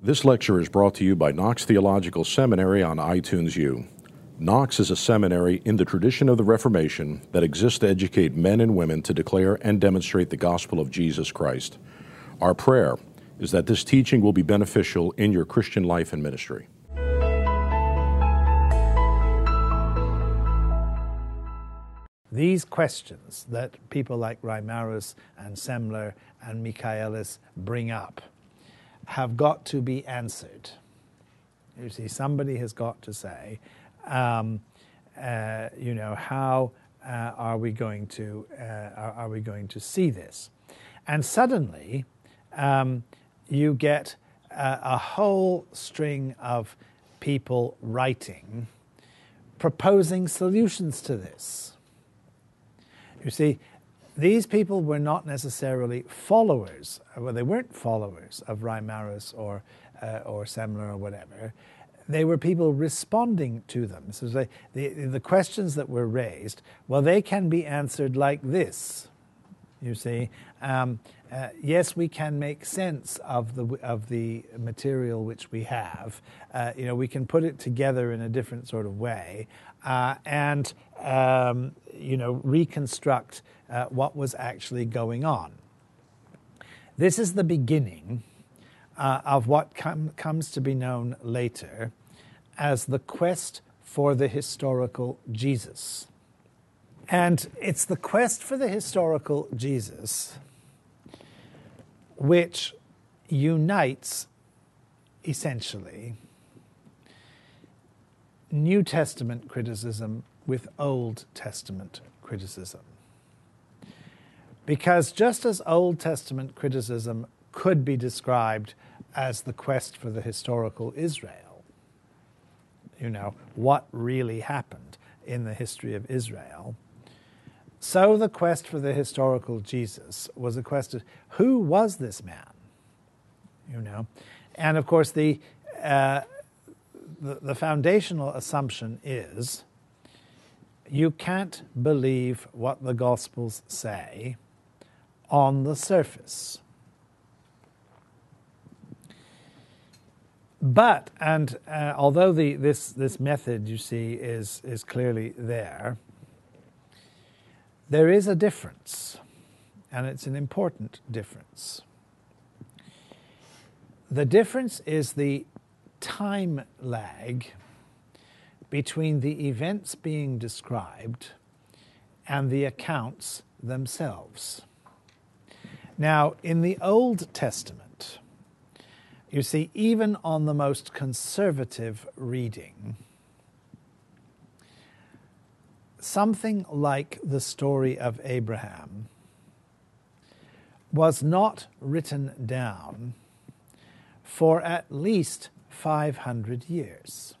This lecture is brought to you by Knox Theological Seminary on iTunes U. Knox is a seminary in the tradition of the Reformation that exists to educate men and women to declare and demonstrate the gospel of Jesus Christ. Our prayer is that this teaching will be beneficial in your Christian life and ministry. These questions that people like Reimarus and Semler and Michaelis bring up have got to be answered. You see, somebody has got to say, um, uh, you know, how uh, are we going to uh, are, are, we going to see this? And suddenly, um, you get a whole string of people writing, proposing solutions to this. You see, these people were not necessarily followers, well, they weren't followers of Reimarus or, uh, or Semler or whatever. They were people responding to them. So the, the questions that were raised, well, they can be answered like this, you see. Um, uh, yes, we can make sense of the of the material which we have. Uh, you know, we can put it together in a different sort of way, and um, you know, reconstruct uh, what was actually going on. This is the beginning uh, of what com- comes to be known later as the quest for the historical Jesus. And it's the quest for the historical Jesus which unites essentially New Testament criticism with Old Testament criticism. Because just as Old Testament criticism could be described as the quest for the historical Israel, you know, what really happened in the history of Israel, so the quest for the historical Jesus was a quest of who was this man? You know, and of course the uh, the, the foundational assumption is you can't believe what the Gospels say on the surface. But, and uh, although the, this, this method, you see, is, is clearly there, there is a difference, and it's an important difference. The difference is the time lag between the events being described and the accounts themselves. Now, in the Old Testament, you see, even on the most conservative reading, something like the story of Abraham was not written down for at least 500 years.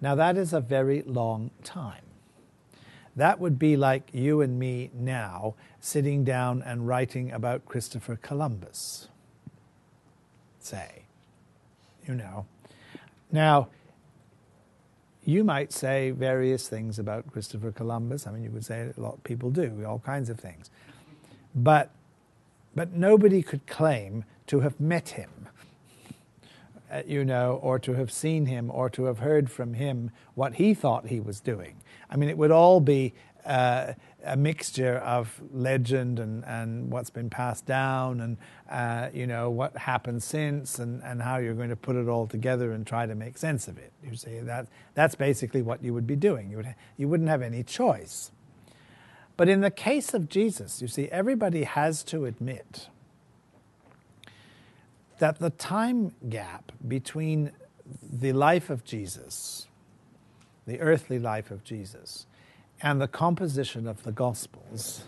Now, that is a very long time. That would be like you and me now sitting down and writing about Christopher Columbus, say. You know. Now, you might say various things about Christopher Columbus. I mean, you would say a lot of people do, all kinds of things. But, but nobody could claim to have met him, you know, or to have seen him, or to have heard from him what he thought he was doing. I mean, it would all be uh, a mixture of legend and, and what's been passed down and, uh, you know, what happened since and, and how you're going to put it all together and try to make sense of it. You see, that, that's basically what you would be doing. You, would, you wouldn't have any choice. But in the case of Jesus, you see, everybody has to admit that the time gap between the life of Jesus, the earthly life of Jesus, and the composition of the Gospels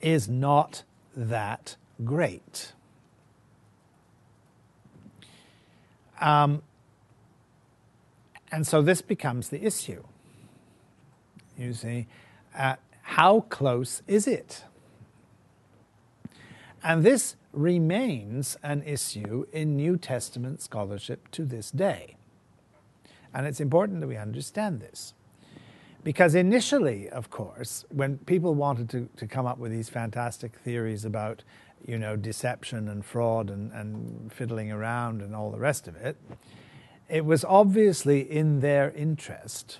is not that great. Um, and so this becomes the issue. You see, uh, how close is it? And this remains an issue in New Testament scholarship to this day. And it's important that we understand this. Because initially, of course, when people wanted to, to come up with these fantastic theories about, you know, deception and fraud and, and fiddling around and all the rest of it. It was obviously in their interest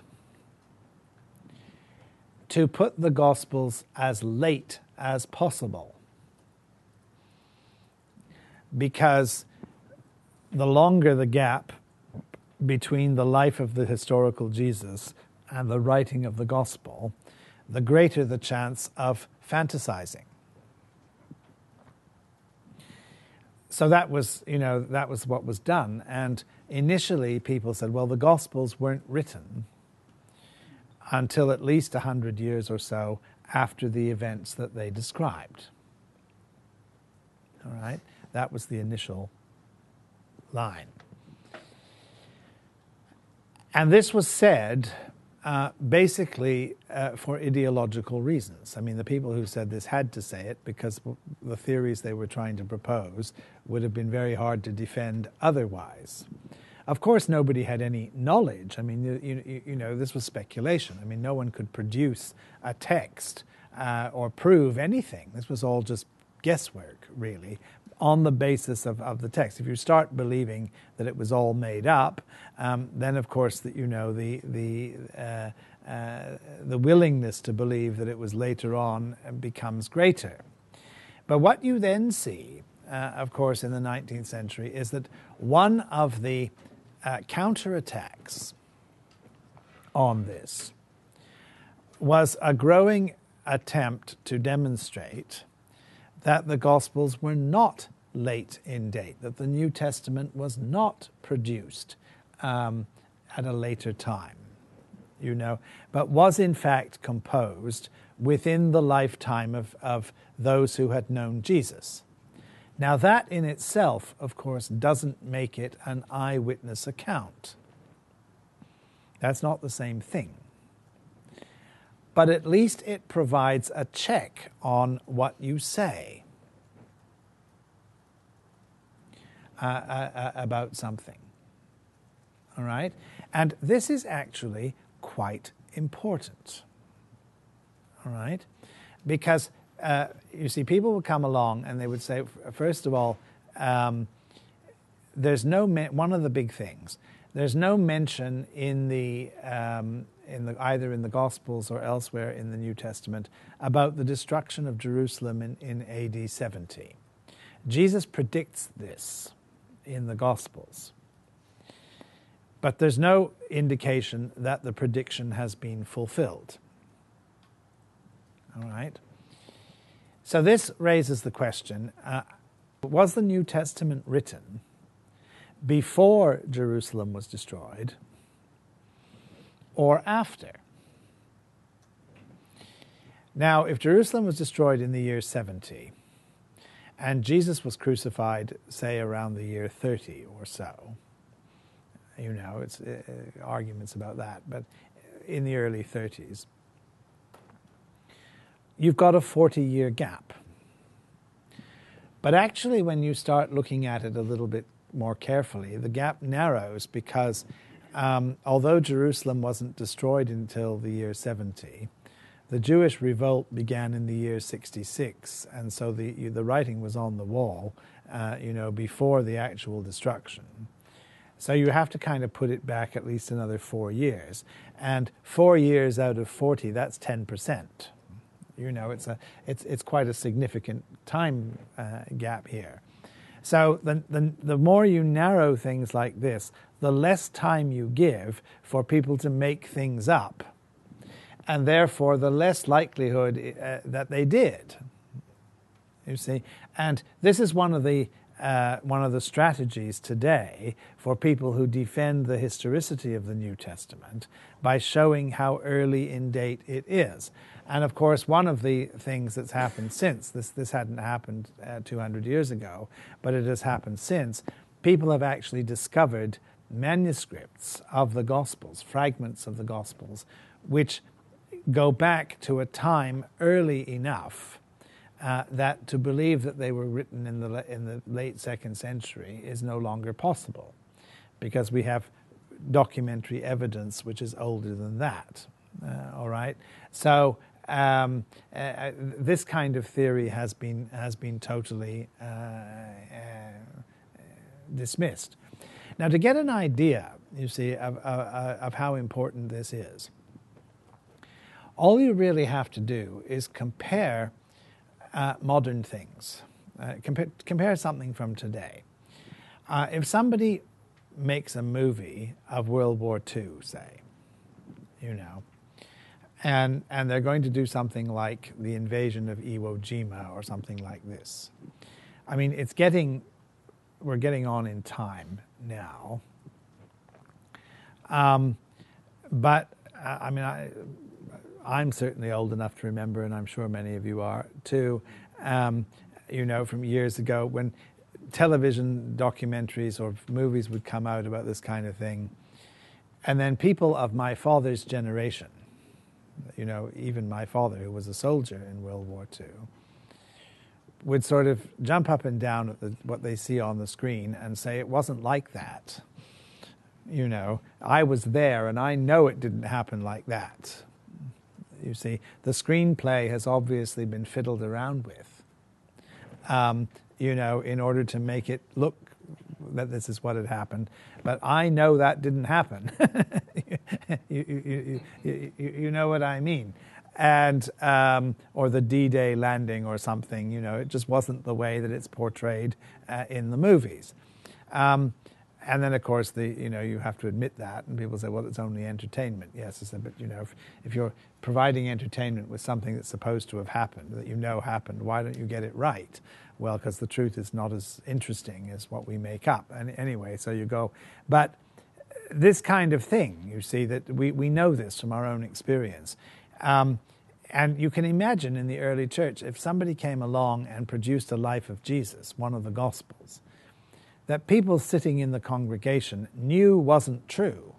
to put the Gospels as late as possible. Because the longer the gap between the life of the historical Jesus and the writing of the Gospel, the greater the chance of fantasizing. So that was, you know, that was what was done. And initially, people said, well, the Gospels weren't written until at least 100 years or so after the events that they described. All right? That was the initial line. And this was said uh, basically uh, for ideological reasons. I mean, the people who said this had to say it because the theories they were trying to propose would have been very hard to defend otherwise. Of course, nobody had any knowledge. I mean, you, you, you know, this was speculation. I mean, no one could produce a text uh, or prove anything. This was all just guesswork, really, on the basis of, of the text. If you start believing that it was all made up, um, then of course that you know the the uh, uh, the willingness to believe that it was later on becomes greater. But what you then see, uh, of course, in the 19th century is that one of the uh, counterattacks on this was a growing attempt to demonstrate that the Gospels were not late in date, that the New Testament was not produced um, at a later time, you know, but was in fact composed within the lifetime of, of those who had known Jesus. Now, that in itself, of course, doesn't make it an eyewitness account. That's not the same thing. But at least it provides a check on what you say uh, uh, uh about something. All right? And this is actually quite important. All right? Because uh, you see, people would come along and they would say, first of all, um, there's no one of the big things. There's no mention in the um, in the either in the Gospels or elsewhere in the New Testament about the destruction of Jerusalem in, in AD 70. Jesus predicts this in the Gospels. But there's no indication that the prediction has been fulfilled. All right? So this raises the question uh, was the New Testament written before Jerusalem was destroyed or after? Now, if Jerusalem was destroyed in the year 70 and Jesus was crucified, say, around the year 30 or so, you know, it's uh, arguments about that, but in the early 30s, you've got a 40 year gap. But actually, when you start looking at it a little bit more carefully, the gap narrows because um, although Jerusalem wasn't destroyed until the year 70, the Jewish revolt began in the year 66, and so the, the writing was on the wall, uh, you know, before the actual destruction. So you have to kind of put it back at least another four years. And four years out of 40, that's 10%. You know, it's, a, it's, it's quite a significant time uh, gap here. So the, the, the more you narrow things like this, the less time you give for people to make things up. And therefore, the less likelihood uh, that they did. You see? And this is one of the uh, one of the strategies today for people who defend the historicity of the New Testament by showing how early in date it is. And of course, one of the things that's happened since this this hadn't happened uh, 200 years ago, but it has happened since. People have actually discovered manuscripts of the Gospels, fragments of the Gospels, which go back to a time early enough uh, that to believe that they were written in the in the late second century is no longer possible, because we have documentary evidence which is older than that. Uh, all right, so um, uh, uh, this kind of theory has been has been totally uh, uh, dismissed. Now, to get an idea, you see, of, of how important this is, all you really have to do is compare modern things. compare, compare something from today. if somebody makes a movie of World War II, say, you know, and and they're going to do something like the invasion of Iwo Jima or something like this. I mean, it's getting we're getting on in time now. Um, but uh, I mean, I I'm certainly old enough to remember, and I'm sure many of you are too. Um, you know, from years ago when television documentaries or movies would come out about this kind of thing. And then people of my father's generation, you know, even my father, who was a soldier in World War II, would sort of jump up and down at the, what they see on the screen and say, it wasn't like that. You know, I was there and I know it didn't happen like that. You see, the screenplay has obviously been fiddled around with. Um, you know, in order to make it look that this is what had happened. But I know that didn't happen. you, you, you, you, know what I mean. And, um, or the D Day landing or something, you know, it just wasn't the way that it's portrayed uh, in the movies. Um, and then, of course, the you know you have to admit that, and people say, "Well, it's only entertainment." Yes, I said, but you know, if, if you're providing entertainment with something that's supposed to have happened, that you know happened, why don't you get it right? Well, because the truth is not as interesting as what we make up. And anyway, so you go, but this kind of thing, you see, that we, we know this from our own experience. Um, and you can imagine in the early church, if somebody came along and produced a life of Jesus, one of the Gospels, that people sitting in the congregation knew wasn't true.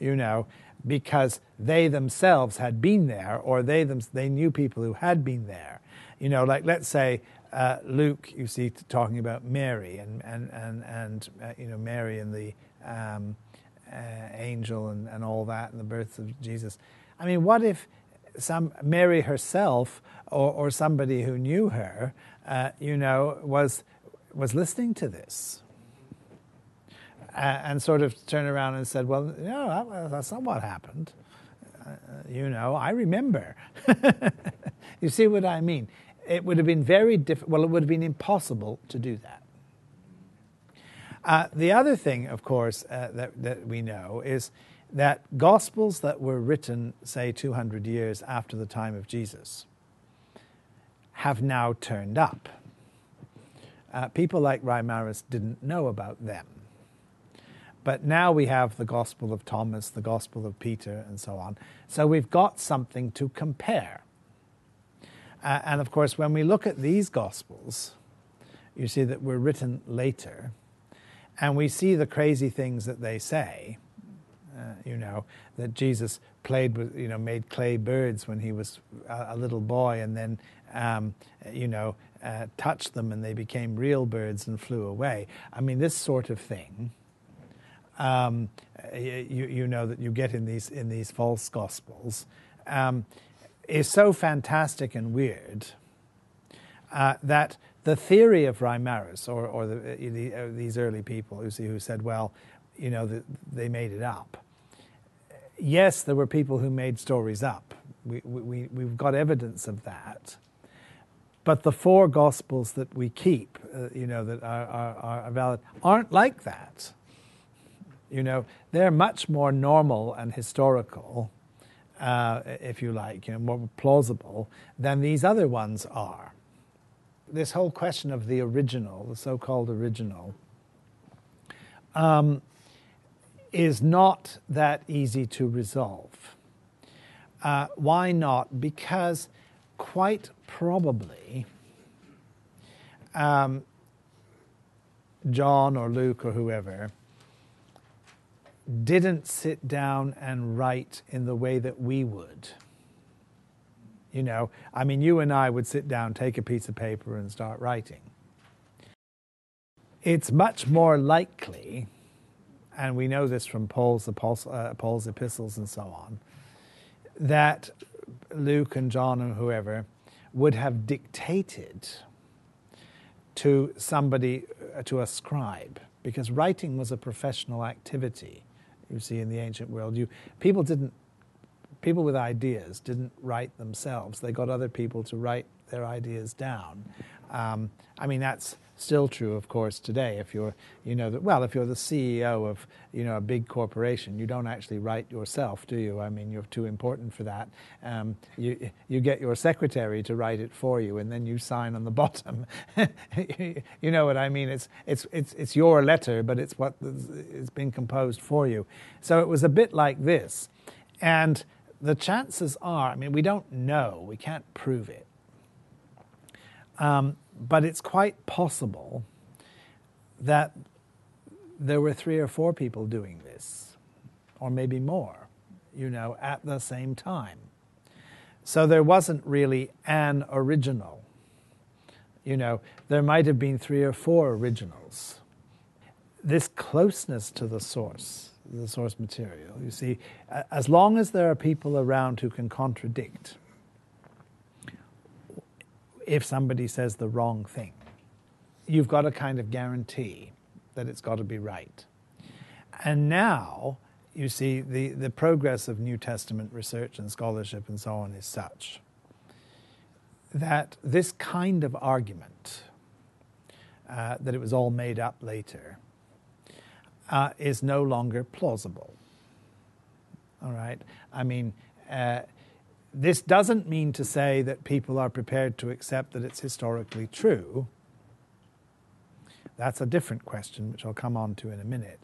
You know, because they themselves had been there, or they, them, they knew people who had been there. You know, like let's say uh, Luke, you see, talking about Mary and and and and uh, you know Mary and the um, uh, angel and, and all that and the birth of Jesus. I mean, what if some Mary herself or, or somebody who knew her, uh, you know, was was listening to this? and sort of turned around and said, "Well, you know, that's not what happened. Uh, you know, I remember." you see what I mean? It would have been very difficult, well, it would have been impossible to do that. Uh, the other thing, of course, uh, that, that we know is that Gospels that were written, say, 200 years after the time of Jesus, have now turned up. Uh, people like Reimarus didn't know about them. But now we have the Gospel of Thomas, the Gospel of Peter, and so on. So we've got something to compare. Uh, and of course, when we look at these Gospels, you see that we're written later, and we see the crazy things that they say. Uh, you know that Jesus played with, you know, made clay birds when he was a, a little boy, and then, um, you know, uh, touched them and they became real birds and flew away. I mean, this sort of thing. Um, you, you know that you get in these in these false gospels. Um, is so fantastic and weird uh, that the theory of Reimarus, or, or the, uh, the, uh, these early people who, who said, well, you know, the, they made it up. Yes, there were people who made stories up. We, we, we've got evidence of that. But the four gospels that we keep, uh, you know, that are, are, are valid, aren't like that. You know, they're much more normal and historical uh, if you like, you know, more plausible than these other ones are. This whole question of the original, the so-called original, um, is not that easy to resolve. Uh, why not? Because quite probably um, John or Luke or whoever didn't sit down and write in the way that we would. You know, I mean, you and I would sit down, take a piece of paper, and start writing. It's much more likely, and we know this from Paul's, uh, Paul's epistles and so on, that Luke and John and whoever would have dictated to somebody, uh, to a scribe, because writing was a professional activity. You see, in the ancient world, you people didn't, people with ideas didn't write themselves. They got other people to write their ideas down. Um, I mean, that's still true, of course, today. If you're, you know, the, well, if you're the CEO of, you know, a big corporation, you don't actually write yourself, do you? I mean, you're too important for that. Um, you you get your secretary to write it for you, and then you sign on the bottom. you know what I mean? It's it's it's it's your letter, but it's what it's been composed for you. So it was a bit like this, and the chances are, I mean, we don't know, we can't prove it. Um, but it's quite possible that there were three or four people doing this, or maybe more, you know, at the same time. So there wasn't really an original. You know, there might have been three or four originals. This closeness to the source, the source material, you see, as long as there are people around who can contradict, if somebody says the wrong thing. You've got a kind of guarantee that it's got to be right. And now, you see, the, the progress of New Testament research and scholarship and so on is such that this kind of argument, uh, that it was all made up later, uh, is no longer plausible. All right? I mean, uh, this doesn't mean to say that people are prepared to accept that it's historically true. That's a different question, which I'll come on to in a minute.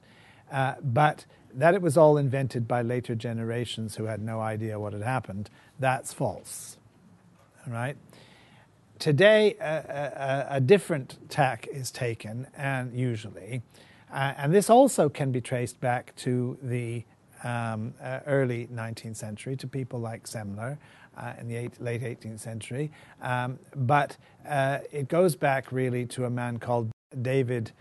Uh, but that it was all invented by later generations who had no idea what had happened, that's false. All right? Today, a, a, a different tack is taken, and usually, uh, and this also can be traced back to the um, uh, early 19th century to people like Semler uh, in the eight, late 18th century. Um, but uh, it goes back really to a man called David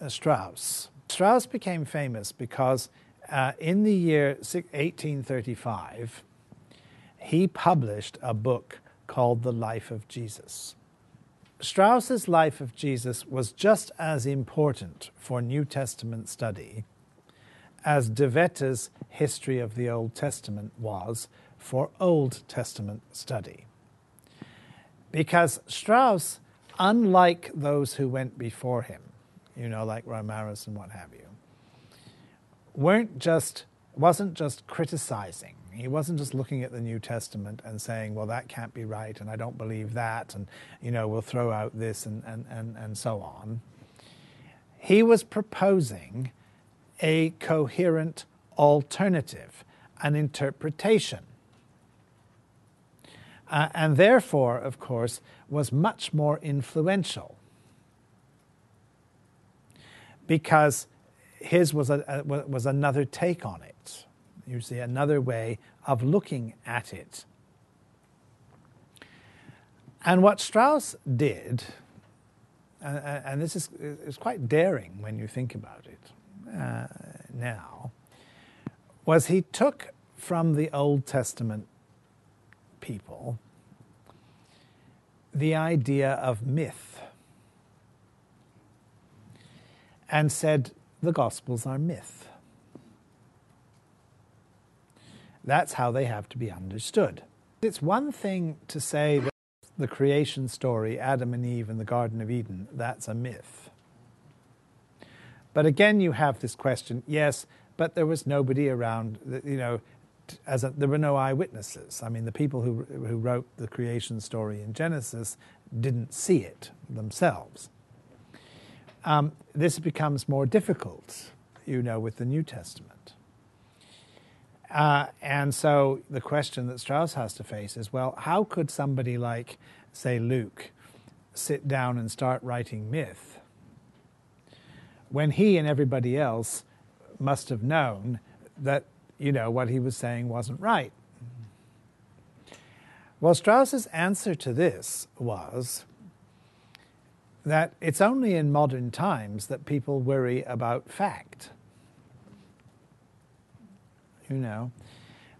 uh, Strauss. Strauss became famous because uh, in the year 1835, he published a book called The Life of Jesus. Strauss's Life of Jesus was just as important for New Testament study as De Wette's History of the Old Testament was for Old Testament study. Because Strauss, unlike those who went before him, you know, like Reimarus and what have you, weren't just wasn't just criticizing. He wasn't just looking at the New Testament and saying, well, that can't be right, and I don't believe that, and you know, we'll throw out this and, and, and, and so on. He was proposing a coherent alternative, an interpretation. Uh, and therefore, of course, was much more influential because his was, a, a, was another take on it. You see, another way of looking at it. And what Strauss did, uh, and this is, is quite daring when you think about it, uh, now was he took from the Old Testament people the idea of myth and said the Gospels are myth. That's how they have to be understood. It's one thing to say that the creation story, Adam and Eve in the Garden of Eden, that's a myth. But again, you have this question yes, but there was nobody around, you know, as a, there were no eyewitnesses. I mean, the people who, who wrote the creation story in Genesis didn't see it themselves. Um, this becomes more difficult, you know, with the New Testament. Uh, and so the question that Strauss has to face is well, how could somebody like, say, Luke, sit down and start writing myth when he and everybody else must have known that, you know, what he was saying wasn't right. Well, Strauss's answer to this was that it's only in modern times that people worry about fact. You know,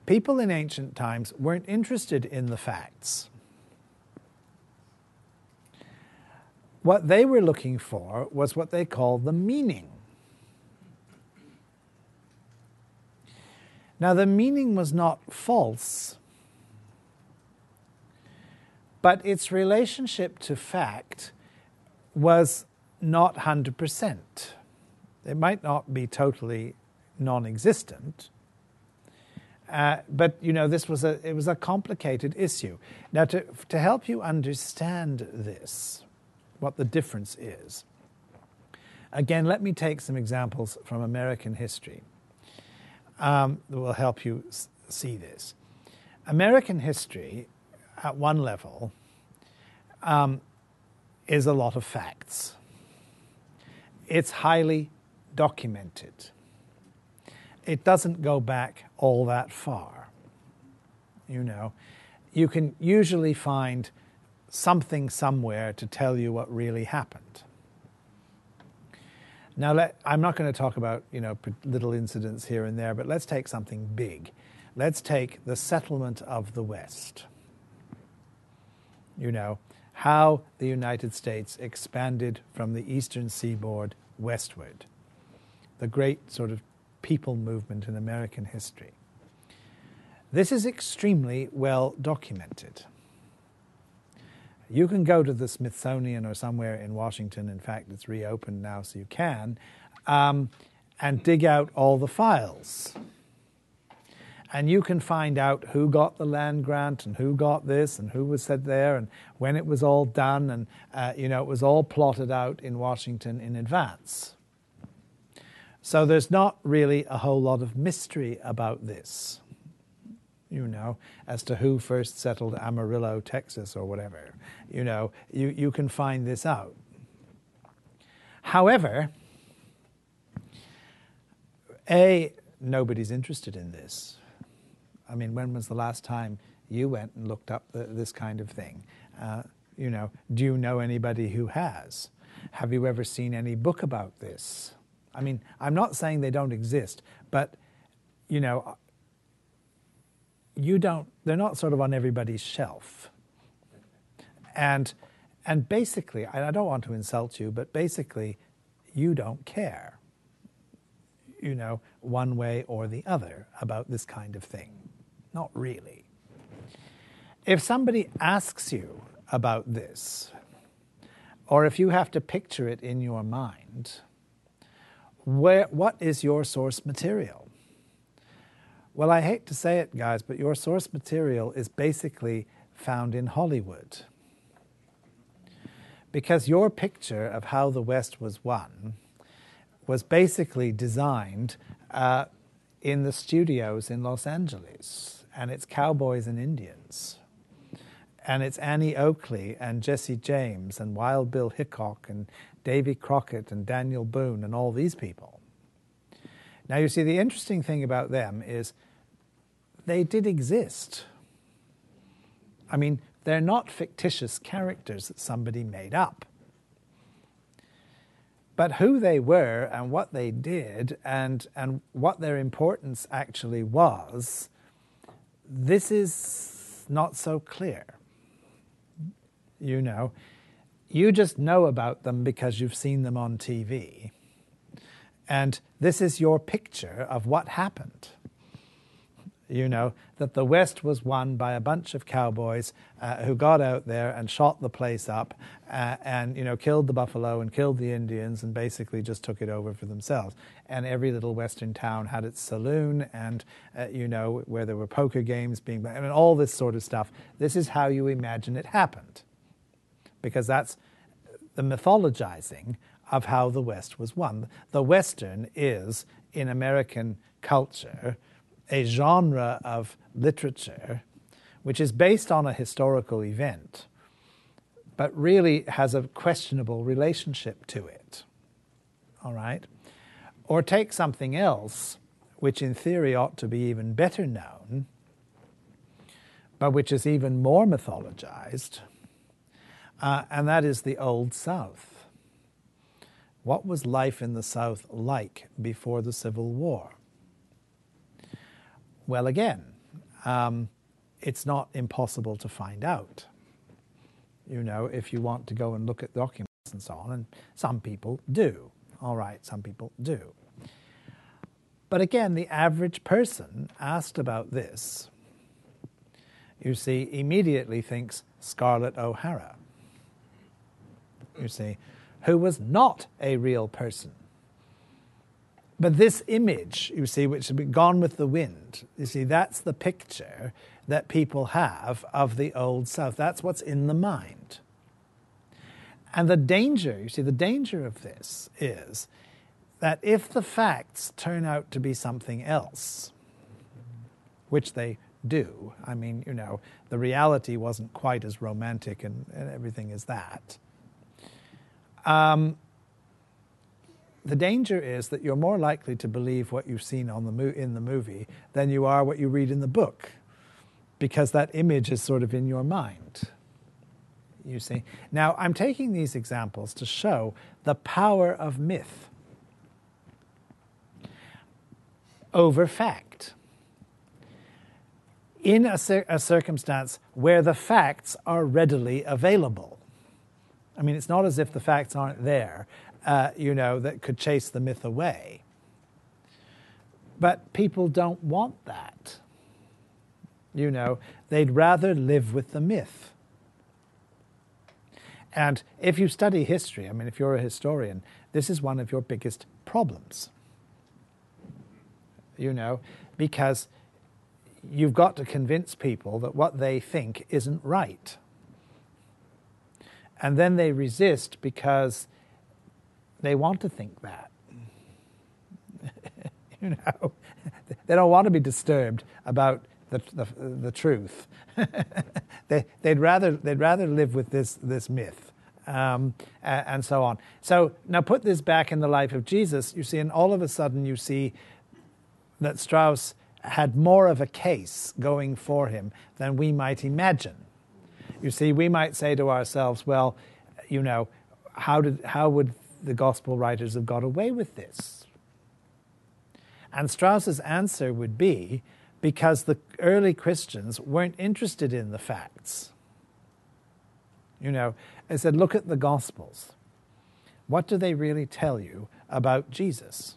people in ancient times weren't interested in the facts. What they were looking for was what they called the meaning. Now, the meaning was not false, but its relationship to fact was not 100%. It might not be totally non existent. Uh, but you know, this was a it was a complicated issue. Now, to to help you understand this, what the difference is. Again, let me take some examples from American history um, that will help you see this. American history, at one level, um, is a lot of facts. It's highly documented. It doesn't go back all that far. You know, you can usually find something somewhere to tell you what really happened. Now, let, I'm not going to talk about you know little incidents here and there, but let's take something big. Let's take the settlement of the West. You know how the United States expanded from the eastern seaboard westward. The great sort of people movement in American history. This is extremely well documented. You can go to the Smithsonian or somewhere in Washington, in fact, it's reopened now, so you can, um, and dig out all the files. And you can find out who got the land grant and who got this and who was said there and when it was all done. And, uh, you know, it was all plotted out in Washington in advance. So there's not really a whole lot of mystery about this you know, as to who first settled Amarillo, Texas, or whatever. You know, you, you can find this out. However, A, nobody's interested in this. I mean, when was the last time you went and looked up the, this kind of thing? Uh, you know, do you know anybody who has? Have you ever seen any book about this? I mean, I'm not saying they don't exist, but, you know, you don't, they're not sort of on everybody's shelf. And, and basically, I don't want to insult you, but basically, you don't care, you know, one way or the other about this kind of thing. Not really. If somebody asks you about this, or if you have to picture it in your mind, where, what is your source material? Well, I hate to say it, guys, but your source material is basically found in Hollywood. Because your picture of how the West was won was basically designed uh, in the studios in Los Angeles, and it's cowboys and Indians. And it's Annie Oakley and Jesse James and Wild Bill Hickok and Davy Crockett and Daniel Boone and all these people. Now, you see, the interesting thing about them is they did exist. I mean, they're not fictitious characters that somebody made up. But who they were and what they did and, and what their importance actually was, this is not so clear. You know, you just know about them because you've seen them on TV. And this is your picture of what happened. You know, that the West was won by a bunch of cowboys uh, who got out there and shot the place up uh, and, you know, killed the buffalo and killed the Indians and basically just took it over for themselves. And every little Western town had its saloon and, uh, you know, where there were poker games being, I mean, all this sort of stuff. This is how you imagine it happened. Because that's the mythologizing of how the West was won. The Western is, in American culture, a genre of literature which is based on a historical event, but really has a questionable relationship to it. All right? Or take something else, which in theory ought to be even better known, but which is even more mythologized, uh, and that is the Old South. What was life in the South like before the Civil War? Well, again, um, it's not impossible to find out. You know, if you want to go and look at documents and so on, and some people do. All right, some people do. But again, the average person asked about this, you see, immediately thinks Scarlett O'Hara. You see, who was not a real person. But this image, you see, which has been gone with the wind, you see, that's the picture that people have of the Old South. That's what's in the mind. And the danger, you see, the danger of this is that if the facts turn out to be something else, which they do, I mean, you know, the reality wasn't quite as romantic and, and everything as that. Um, the danger is that you're more likely to believe what you've seen on the mo- in the movie than you are what you read in the book, because that image is sort of in your mind. You see. Now, I'm taking these examples to show the power of myth over fact. In a, cir- a circumstance where the facts are readily available. I mean, it's not as if the facts aren't there, uh, you know, that could chase the myth away. But people don't want that. You know, they'd rather live with the myth. And if you study history, I mean, if you're a historian, this is one of your biggest problems. You know, because you've got to convince people that what they think isn't right. And then they resist because they want to think that. you know, they don't want to be disturbed about the, the, the truth. they, would rather, they'd rather live with this, this myth um, and, so on. So now put this back in the life of Jesus, you see, and all of a sudden you see that Strauss had more of a case going for him than we might imagine. You see, we might say to ourselves, well, you know, how, did, how would the gospel writers have got away with this? And Strauss's answer would be because the early Christians weren't interested in the facts. You know, I said, look at the gospels. What do they really tell you about Jesus?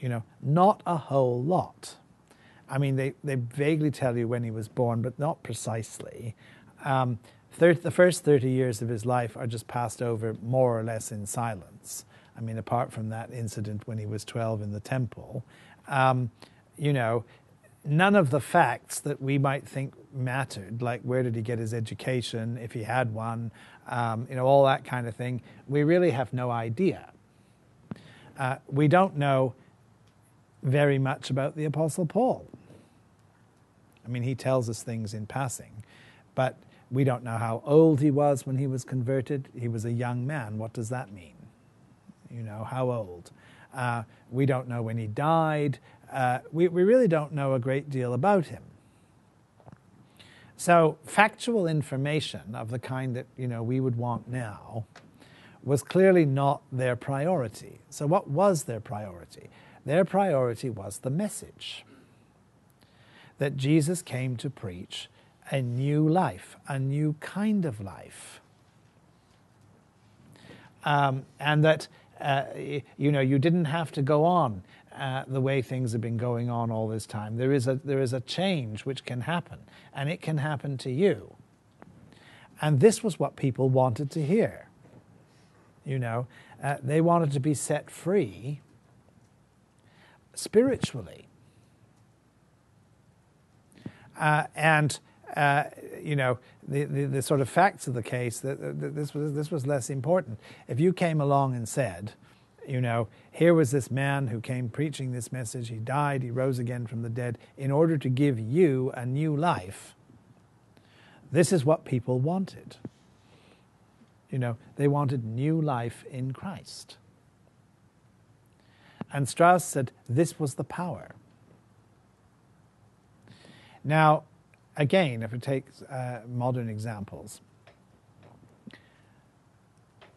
You know, not a whole lot. I mean, they, they vaguely tell you when he was born, but not precisely. Um, the first 30 years of his life are just passed over more or less in silence. I mean, apart from that incident when he was 12 in the temple, um, you know, none of the facts that we might think mattered, like where did he get his education, if he had one, um, you know, all that kind of thing, we really have no idea. Uh, we don't know very much about the Apostle Paul. I mean, he tells us things in passing, but we don't know how old he was when he was converted. He was a young man. What does that mean? You know, how old? Uh, we don't know when he died. Uh, we, we really don't know a great deal about him. So, factual information of the kind that you know we would want now was clearly not their priority. So, what was their priority? Their priority was the message that Jesus came to preach a new life, a new kind of life. Um, and that, uh, you know, you didn't have to go on uh, the way things have been going on all this time. There is, a, there is a change which can happen, and it can happen to you. And this was what people wanted to hear. You know, uh, they wanted to be set free spiritually. Uh, and uh, you know, the, the, the, sort of facts of the case, that, that this, was, this was less important. If you came along and said, you know, here was this man who came preaching this message, he died, he rose again from the dead in order to give you a new life, this is what people wanted. You know, they wanted new life in Christ. And Strauss said this was the power. Now, again, if we take uh, modern examples,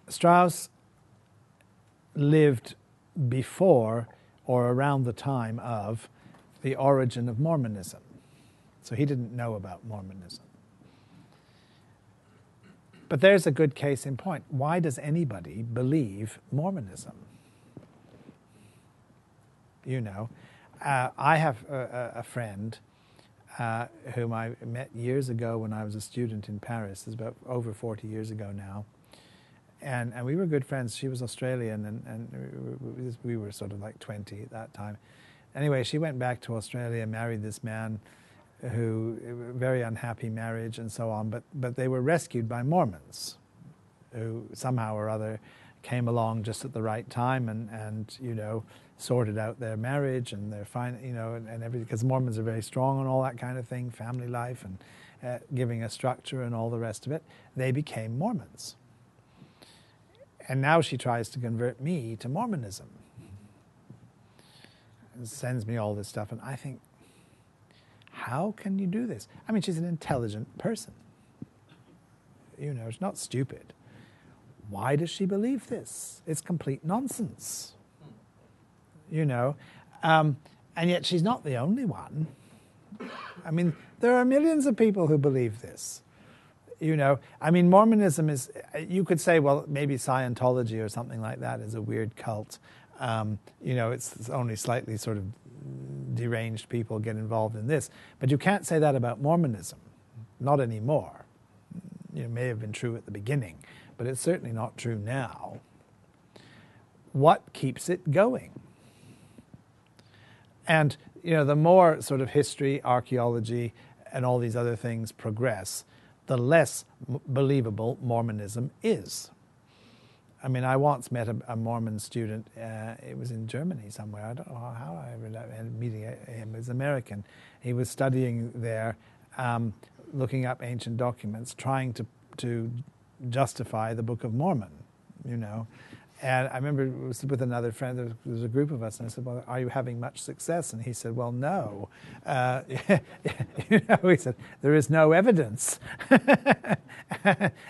Strauss lived before or around the time of the origin of Mormonism. So he didn't know about Mormonism. But there's a good case in point. Why does anybody believe Mormonism? You know, uh, I have a, a friend uh, whom I met years ago when I was a student in Paris. It's about over 40 years ago now. And, and we were good friends. She was Australian, and, and we were sort of like 20 at that time. Anyway, she went back to Australia, married this man who, very unhappy marriage and so on, but, but they were rescued by Mormons who somehow or other came along just at the right time and, and you know, sorted out their marriage and their fine, you know, and, and everything, because Mormons are very strong on all that kind of thing, family life and uh, giving a structure and all the rest of it. They became Mormons. And now she tries to convert me to Mormonism. And sends me all this stuff, and I think, how can you do this? I mean, she's an intelligent person. You know, she's not stupid. Why does she believe this? It's complete nonsense you know. Um, and yet she's not the only one. I mean, there are millions of people who believe this. You know, I mean, Mormonism is, you could say, well, maybe Scientology or something like that is a weird cult. Um, you know, it's, it's only slightly sort of deranged people get involved in this. But you can't say that about Mormonism, not anymore. It may have been true at the beginning, but it's certainly not true now. What keeps it going? And you know, the more sort of history, archaeology, and all these other things progress, the less believable Mormonism is. I mean, I once met a, a Mormon student. Uh, it was in Germany somewhere. I don't know how I ended up meeting him. He was American. He was studying there, um, looking up ancient documents, trying to to justify the Book of Mormon. You know, and I remember it was with another friend, there was a group of us, and I said, Well, are you having much success? And he said, Well, no. Uh, you know, he said, There is no evidence.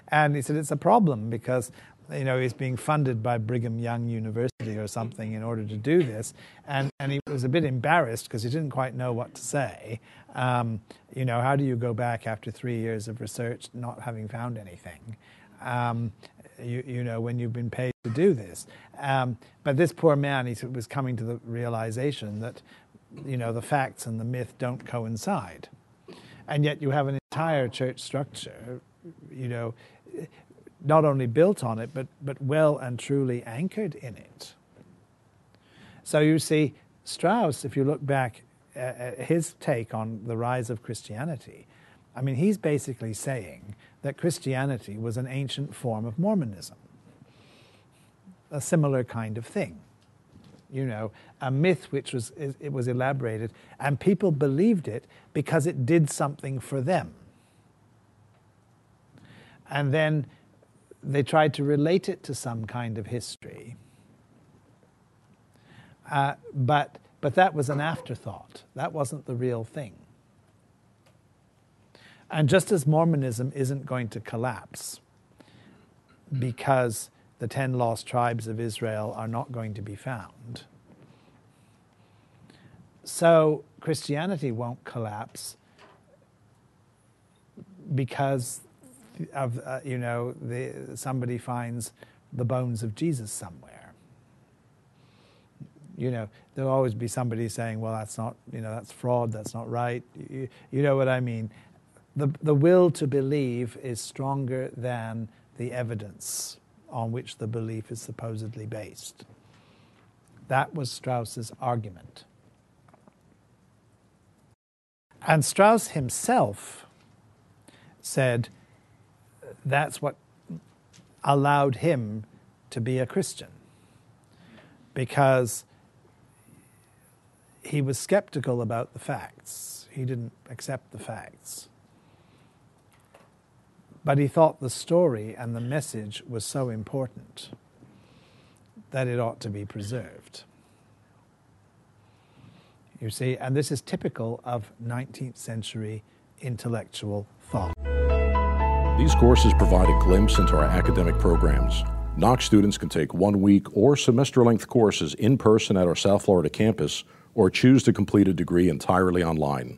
and he said, It's a problem because, you know, he's being funded by Brigham Young University or something in order to do this. And, and he was a bit embarrassed because he didn't quite know what to say. Um, you know, how do you go back after three years of research not having found anything? Um, you, you know, when you've been paid to do this. Um, but this poor man, he was coming to the realization that, you know, the facts and the myth don't coincide. And yet you have an entire church structure, you know, not only built on it, but, but well and truly anchored in it. So you see, Strauss, if you look back at his take on the rise of Christianity, I mean, he's basically saying that Christianity was an ancient form of Mormonism, a similar kind of thing. You know, a myth which was it was elaborated, and people believed it because it did something for them. And then they tried to relate it to some kind of history. Uh, but, but that was an afterthought. That wasn't the real thing. And just as Mormonism isn't going to collapse because the 10 lost tribes of Israel are not going to be found, so Christianity won't collapse because of uh, you know the, somebody finds the bones of Jesus somewhere. You know, there'll always be somebody saying, "Well, that's not you know that's fraud. That's not right." You, you know what I mean? The, the will to believe is stronger than the evidence on which the belief is supposedly based. That was Strauss's argument. And Strauss himself said that's what allowed him to be a Christian because he was skeptical about the facts. He didn't accept the facts. But he thought the story and the message was so important that it ought to be preserved. You see, and this is typical of 19th century intellectual thought. These courses provide a glimpse into our academic programs. Knox students can take one week or semester length courses in person at our South Florida campus or choose to complete a degree entirely online.